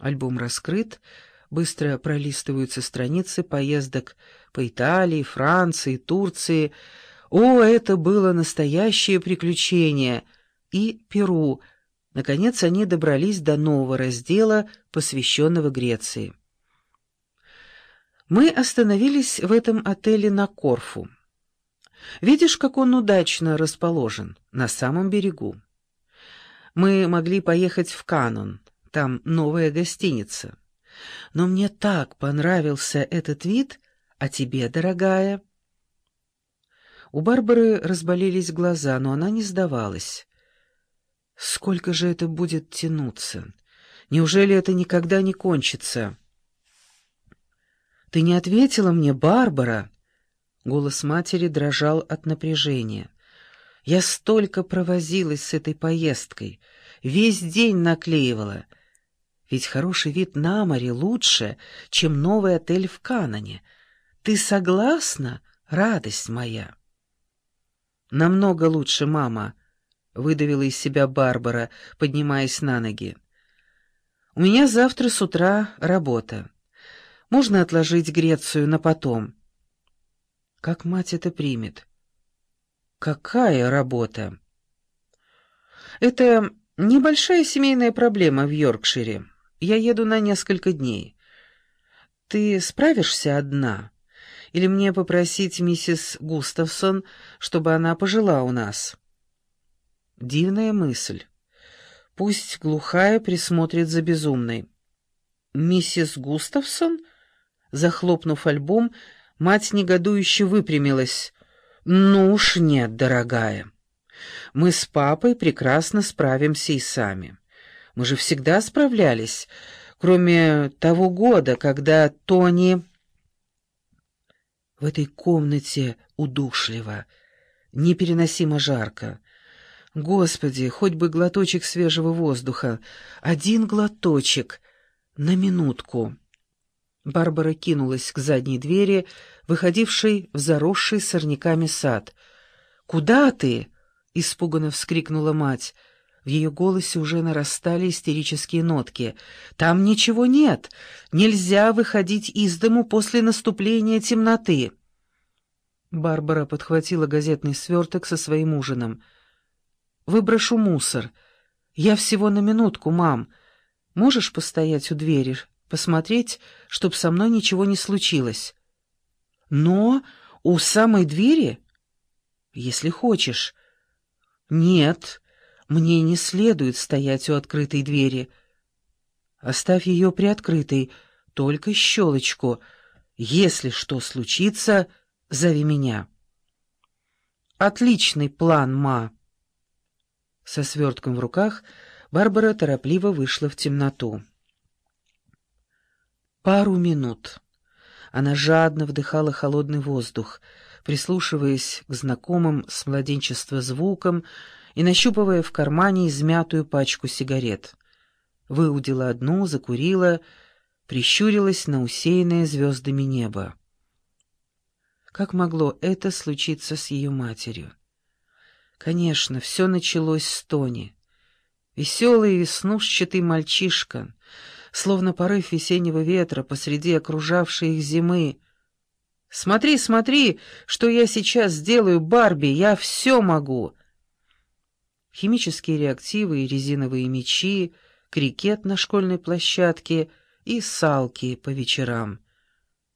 Альбом раскрыт, быстро пролистываются страницы поездок по Италии, Франции, Турции. О, это было настоящее приключение! И Перу. Наконец они добрались до нового раздела, посвященного Греции. Мы остановились в этом отеле на Корфу. Видишь, как он удачно расположен, на самом берегу. Мы могли поехать в Канон, там новая гостиница. Но мне так понравился этот вид, а тебе, дорогая...» У Барбары разболелись глаза, но она не сдавалась. «Сколько же это будет тянуться? Неужели это никогда не кончится?» «Ты не ответила мне, Барбара?» Голос матери дрожал от напряжения. «Я столько провозилась с этой поездкой, весь день наклеивала». Ведь хороший вид на море лучше, чем новый отель в Канане. Ты согласна, радость моя?» «Намного лучше, мама», — выдавила из себя Барбара, поднимаясь на ноги. «У меня завтра с утра работа. Можно отложить Грецию на потом». «Как мать это примет?» «Какая работа?» «Это небольшая семейная проблема в Йоркшире. Я еду на несколько дней. Ты справишься одна? Или мне попросить миссис Густавсон, чтобы она пожила у нас? Дивная мысль. Пусть глухая присмотрит за безумной. Миссис Густавсон? Захлопнув альбом, мать негодующе выпрямилась. «Ну уж нет, дорогая. Мы с папой прекрасно справимся и сами». Мы же всегда справлялись, кроме того года, когда Тони... В этой комнате удушливо, непереносимо жарко. Господи, хоть бы глоточек свежего воздуха. Один глоточек. На минутку. Барбара кинулась к задней двери, выходившей в заросший сорняками сад. «Куда ты?» — испуганно вскрикнула мать. В ее голосе уже нарастали истерические нотки. «Там ничего нет. Нельзя выходить из дому после наступления темноты». Барбара подхватила газетный сверток со своим ужином. «Выброшу мусор. Я всего на минутку, мам. Можешь постоять у двери, посмотреть, чтоб со мной ничего не случилось?» «Но у самой двери?» «Если хочешь». «Нет». Мне не следует стоять у открытой двери. Оставь ее приоткрытой, только щелочку. Если что случится, зови меня. Отличный план, ма. Со свертком в руках Барбара торопливо вышла в темноту. Пару минут. Она жадно вдыхала холодный воздух, прислушиваясь к знакомым с младенчества звукам, и нащупывая в кармане измятую пачку сигарет. Выудила одну, закурила, прищурилась на усеянное звездами небо. Как могло это случиться с ее матерью? Конечно, все началось с Тони. Веселый веснушчатый мальчишка, словно порыв весеннего ветра посреди окружавшей их зимы. «Смотри, смотри, что я сейчас сделаю, Барби, я все могу!» Химические реактивы и резиновые мечи, крикет на школьной площадке и салки по вечерам —